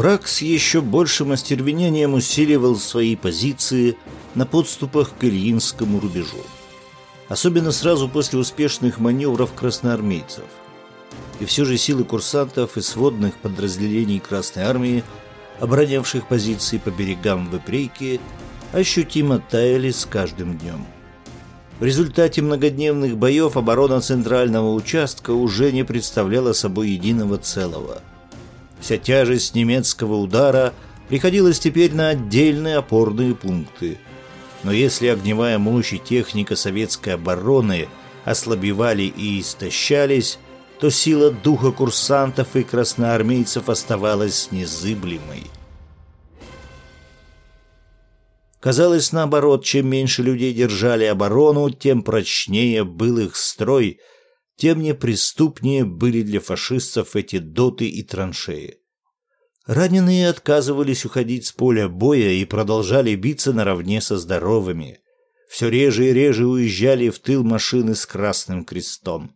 Враг с еще большим остервенением усиливал свои позиции на подступах к Ильинскому рубежу. Особенно сразу после успешных маневров красноармейцев. И все же силы курсантов и сводных подразделений Красной Армии, оборонявших позиции по берегам Выпрейки, ощутимо таяли с каждым днем. В результате многодневных боев оборона центрального участка уже не представляла собой единого целого. Вся тяжесть немецкого удара приходилась теперь на отдельные опорные пункты. Но если огневая мощь и техника советской обороны ослабевали и истощались, то сила духа курсантов и красноармейцев оставалась незыблемой. Казалось, наоборот, чем меньше людей держали оборону, тем прочнее был их строй, тем неприступнее были для фашистов эти доты и траншеи. Раненые отказывались уходить с поля боя и продолжали биться наравне со здоровыми. Все реже и реже уезжали в тыл машины с красным крестом.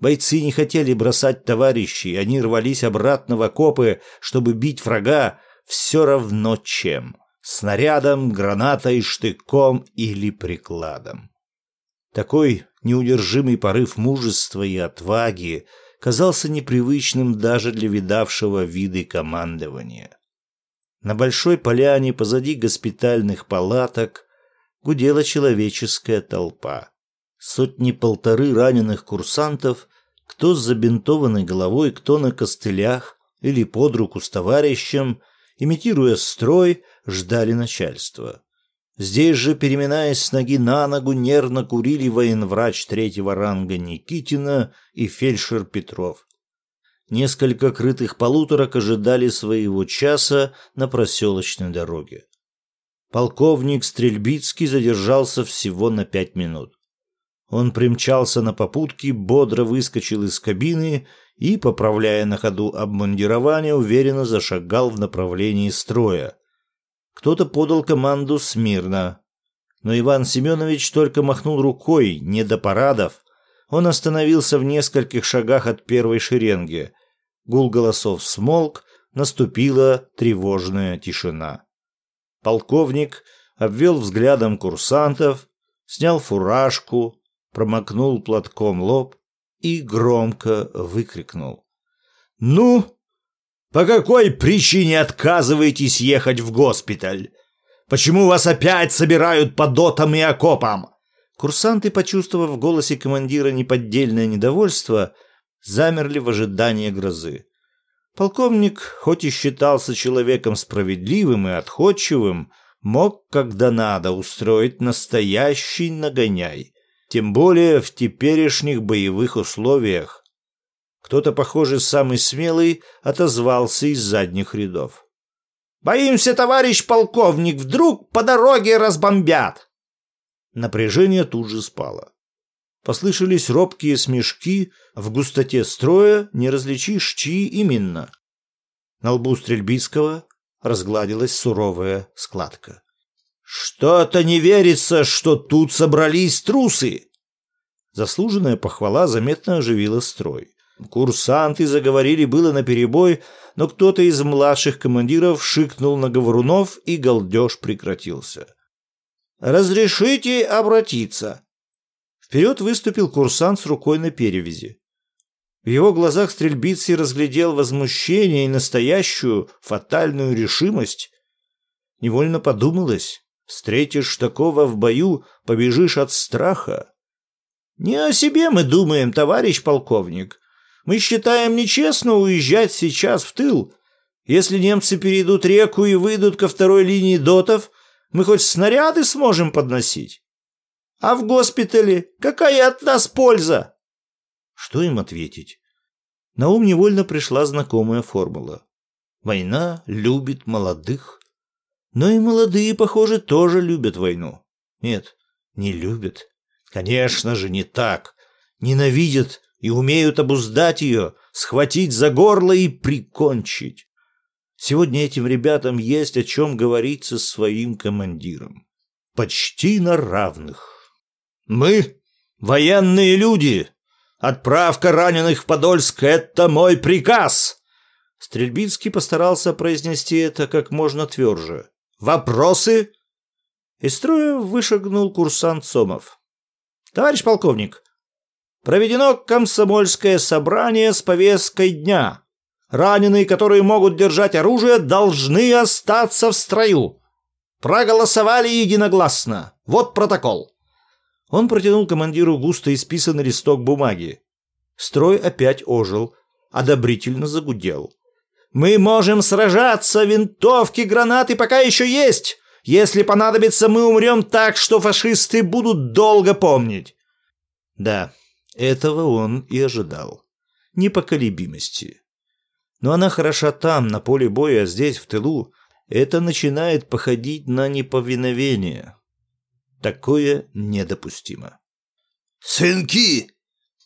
Бойцы не хотели бросать товарищей, они рвались обратно в окопы, чтобы бить врага все равно чем снарядом, гранатой, штыком или прикладом. Такой неудержимый порыв мужества и отваги казался непривычным даже для видавшего виды командования. На большой поляне позади госпитальных палаток гудела человеческая толпа. Сотни-полторы раненых курсантов, кто с забинтованной головой, кто на костылях или под руку с товарищем, имитируя строй, ждали начальства. Здесь же, переминаясь с ноги на ногу, нервно курили военврач третьего ранга Никитина и фельдшер Петров. Несколько крытых полуторок ожидали своего часа на проселочной дороге. Полковник Стрельбицкий задержался всего на пять минут. Он примчался на попутке, бодро выскочил из кабины и, поправляя на ходу обмундирование, уверенно зашагал в направлении строя. Кто-то подал команду смирно. Но Иван Семенович только махнул рукой, не до парадов. Он остановился в нескольких шагах от первой шеренги. Гул голосов смолк, наступила тревожная тишина. Полковник обвел взглядом курсантов, снял фуражку, промокнул платком лоб и громко выкрикнул. «Ну, по какой причине отказываетесь ехать в госпиталь? Почему вас опять собирают по дотам и окопам?» Курсанты, почувствовав в голосе командира неподдельное недовольство, замерли в ожидании грозы. Полковник, хоть и считался человеком справедливым и отходчивым, мог, когда надо, устроить настоящий нагоняй. Тем более в теперешних боевых условиях. Кто-то, похоже, самый смелый, отозвался из задних рядов. «Боимся, товарищ полковник, вдруг по дороге разбомбят!» Напряжение тут же спало. Послышались робкие смешки, в густоте строя не различишь, чьи именно. На лбу Стрельбицкого разгладилась суровая складка. «Что-то не верится, что тут собрались трусы!» Заслуженная похвала заметно оживила строй. Курсанты заговорили было наперебой, но кто-то из младших командиров шикнул на говорунов, и галдеж прекратился. «Разрешите обратиться?» Вперед выступил курсант с рукой на перевязи. В его глазах стрельбицей разглядел возмущение и настоящую фатальную решимость. Невольно подумалось, встретишь такого в бою, побежишь от страха. «Не о себе мы думаем, товарищ полковник», мы считаем нечестно уезжать сейчас в тыл. Если немцы перейдут реку и выйдут ко второй линии дотов, мы хоть снаряды сможем подносить. А в госпитале какая от нас польза? Что им ответить? На ум невольно пришла знакомая формула. Война любит молодых. Но и молодые, похоже, тоже любят войну. Нет, не любят. Конечно же, не так. Ненавидят и умеют обуздать ее, схватить за горло и прикончить. Сегодня этим ребятам есть о чем говорить со своим командиром. Почти на равных. Мы — военные люди. Отправка раненых в Подольск — это мой приказ. Стрельбицкий постарался произнести это как можно тверже. «Вопросы?» Из строя вышагнул курсант Сомов. «Товарищ полковник, проведено комсомольское собрание с повесткой дня. Раненые, которые могут держать оружие, должны остаться в строю. Проголосовали единогласно. Вот протокол». Он протянул командиру густо исписанный листок бумаги. Строй опять ожил, одобрительно загудел. «Мы можем сражаться, винтовки, гранаты пока еще есть. Если понадобится, мы умрем так, что фашисты будут долго помнить». Да, этого он и ожидал. Непоколебимости. Но она хороша там, на поле боя, а здесь, в тылу, это начинает походить на неповиновение. Такое недопустимо. «Сынки!»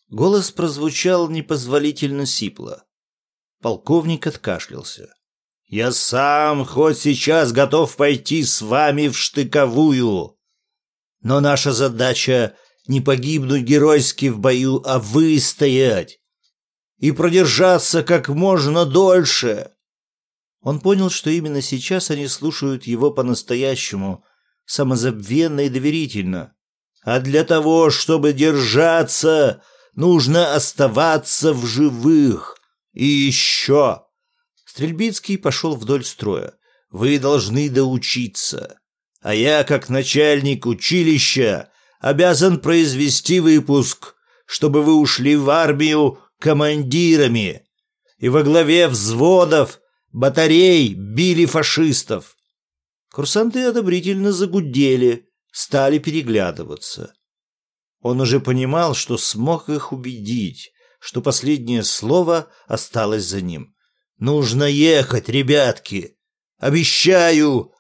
Голос прозвучал непозволительно сипло. Полковник откашлялся. «Я сам хоть сейчас готов пойти с вами в штыковую. Но наша задача не погибнуть геройски в бою, а выстоять и продержаться как можно дольше». Он понял, что именно сейчас они слушают его по-настоящему, самозабвенно и доверительно. А для того, чтобы держаться, нужно оставаться в живых. И еще. Стрельбицкий пошел вдоль строя. Вы должны доучиться. А я, как начальник училища, обязан произвести выпуск, чтобы вы ушли в армию командирами и во главе взводов, батарей били фашистов. Курсанты одобрительно загудели, стали переглядываться. Он уже понимал, что смог их убедить, что последнее слово осталось за ним. «Нужно ехать, ребятки! Обещаю!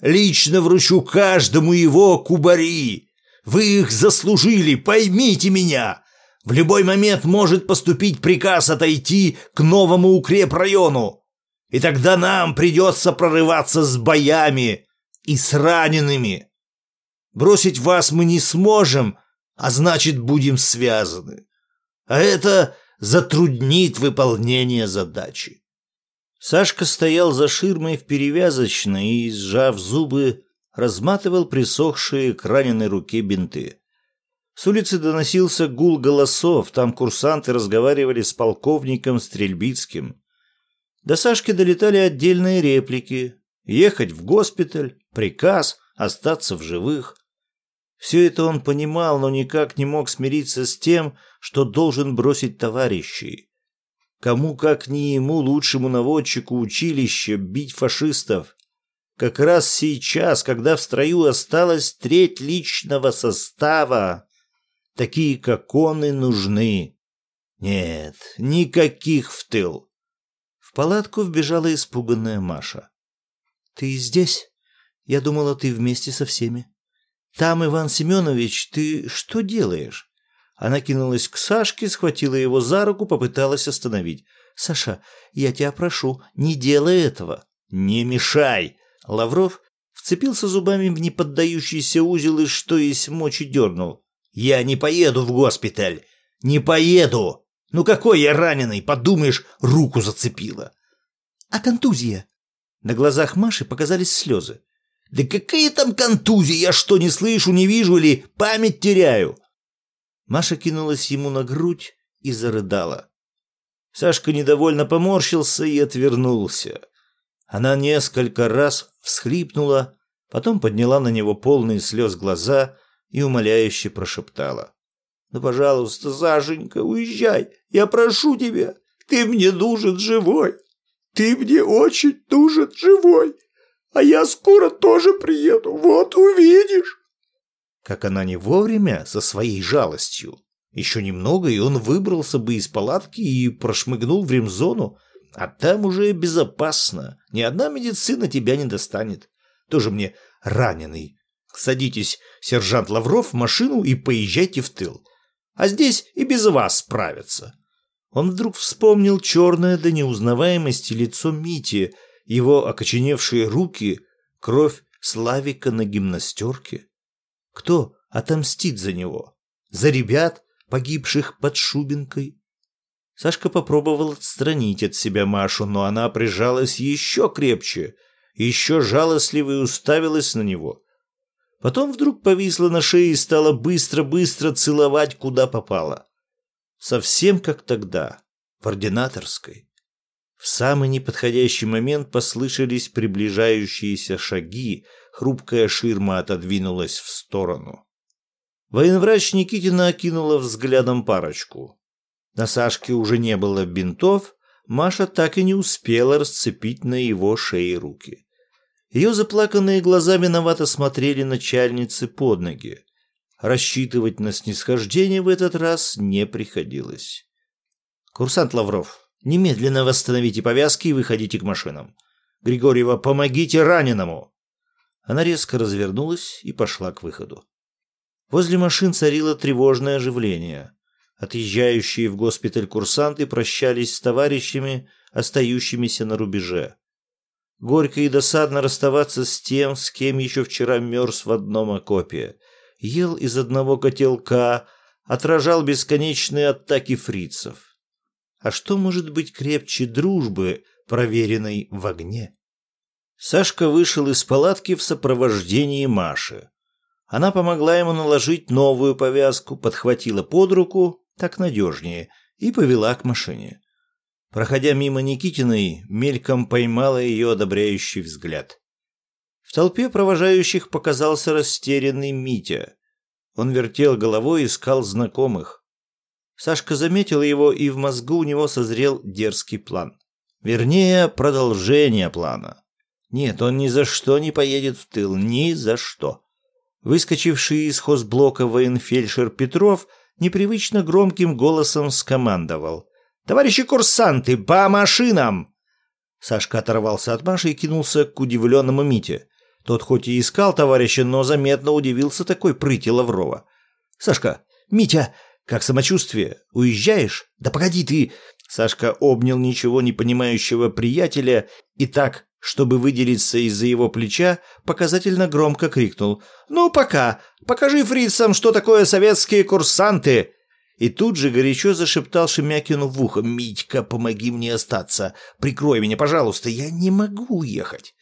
Лично вручу каждому его кубари! Вы их заслужили, поймите меня! В любой момент может поступить приказ отойти к новому укрепрайону, и тогда нам придется прорываться с боями и с ранеными. Бросить вас мы не сможем, а значит, будем связаны. А это затруднит выполнение задачи. Сашка стоял за ширмой в перевязочной и, сжав зубы, разматывал присохшие к раненой руке бинты. С улицы доносился гул голосов, там курсанты разговаривали с полковником Стрельбицким. До Сашки долетали отдельные реплики. Ехать в госпиталь, приказ, остаться в живых. Все это он понимал, но никак не мог смириться с тем, что должен бросить товарищей. Кому, как не ему, лучшему наводчику училища, бить фашистов? Как раз сейчас, когда в строю осталась треть личного состава, такие, как он, и нужны. Нет, никаких в тыл. В палатку вбежала испуганная Маша. «Ты здесь? Я думала, ты вместе со всеми». «Там, Иван Семенович, ты что делаешь?» Она кинулась к Сашке, схватила его за руку, попыталась остановить. «Саша, я тебя прошу, не делай этого!» «Не мешай!» Лавров вцепился зубами в неподдающийся узел и что есть мочи дернул. «Я не поеду в госпиталь! Не поеду! Ну какой я раненый, подумаешь, руку зацепила!» «А контузия?» На глазах Маши показались слезы. Да какая там контузия? Я что, не слышу, не вижу или память теряю? Маша кинулась ему на грудь и зарыдала. Сашка недовольно поморщился и отвернулся. Она несколько раз всхлипнула, потом подняла на него полные слез глаза и умоляюще прошептала. «Ну, пожалуйста, Сашенька, уезжай, я прошу тебя, ты мне нужен живой, ты мне очень нужен живой, а я скоро тоже приеду, вот увидишь. Как она не вовремя со своей жалостью. Еще немного, и он выбрался бы из палатки и прошмыгнул в ремзону, а там уже безопасно. Ни одна медицина тебя не достанет. Тоже мне раненый. Садитесь, сержант Лавров, в машину и поезжайте в тыл. А здесь и без вас справятся. Он вдруг вспомнил черное до неузнаваемости лицо Мити, его окоченевшие руки, кровь Славика на гимнастерке. Кто отомстит за него? За ребят, погибших под Шубинкой? Сашка попробовал отстранить от себя Машу, но она прижалась еще крепче, еще жалостливо и уставилась на него. Потом вдруг повисла на шее и стала быстро-быстро целовать, куда попало. Совсем как тогда, в ординаторской. В самый неподходящий момент послышались приближающиеся шаги, хрупкая ширма отодвинулась в сторону. Военврач Никитина окинула взглядом парочку. На Сашке уже не было бинтов, Маша так и не успела расцепить на его шее руки. Ее заплаканные глаза виновато смотрели начальнице под ноги. Рассчитывать на снисхождение в этот раз не приходилось. «Курсант Лавров, немедленно восстановите повязки и выходите к машинам. Григорьева, помогите раненому!» Она резко развернулась и пошла к выходу. Возле машин царило тревожное оживление. Отъезжающие в госпиталь курсанты прощались с товарищами, остающимися на рубеже. Горько и досадно расставаться с тем, с кем еще вчера мерз в одном окопе. Ел из одного котелка, отражал бесконечные атаки фрицев. А что может быть крепче дружбы, проверенной в огне? Сашка вышел из палатки в сопровождении Маши. Она помогла ему наложить новую повязку, подхватила под руку, так надежнее, и повела к машине. Проходя мимо Никитиной, мельком поймала ее одобряющий взгляд. В толпе провожающих показался растерянный Митя. Он вертел головой искал знакомых. Сашка заметил его, и в мозгу у него созрел дерзкий план. Вернее, продолжение плана. Нет, он ни за что не поедет в тыл, ни за что. Выскочивший из хозблока военфельдшер Петров непривычно громким голосом скомандовал. Товарищи курсанты, по машинам!» Сашка оторвался от Маши и кинулся к удивленному Мите. Тот хоть и искал товарища, но заметно удивился такой прыти Лаврова. «Сашка, Митя, как самочувствие? Уезжаешь? Да погоди ты!» Сашка обнял ничего не понимающего приятеля и так, чтобы выделиться из-за его плеча, показательно громко крикнул. «Ну, пока! Покажи фрицам, что такое советские курсанты!» И тут же горячо зашептал Шемякину в ухо. «Митька, помоги мне остаться. Прикрой меня, пожалуйста. Я не могу уехать».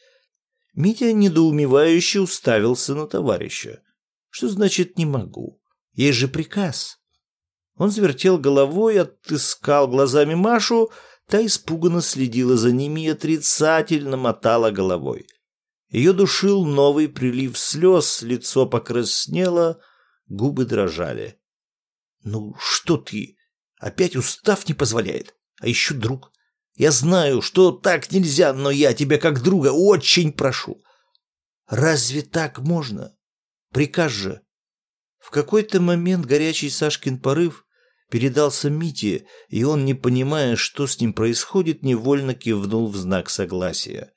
Митя недоумевающе уставился на товарища. «Что значит «не могу»? Есть же приказ». Он завертел головой, отыскал глазами Машу, та испуганно следила за ними и отрицательно мотала головой. Ее душил новый прилив слез, лицо покраснело, губы дрожали. «Ну что ты? Опять устав не позволяет. А еще друг. Я знаю, что так нельзя, но я тебя как друга очень прошу. Разве так можно? Приказ же». В какой-то момент горячий Сашкин порыв передался Мите, и он, не понимая, что с ним происходит, невольно кивнул в знак согласия.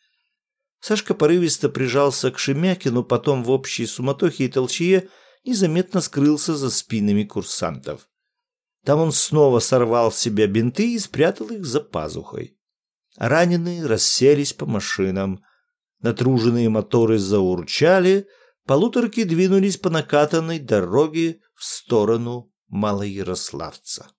Сашка порывисто прижался к Шемякину, потом в общей суматохе и толчье – незаметно скрылся за спинами курсантов. Там он снова сорвал с себя бинты и спрятал их за пазухой. Раненые расселись по машинам. Натруженные моторы заурчали, полуторки двинулись по накатанной дороге в сторону Малоярославца.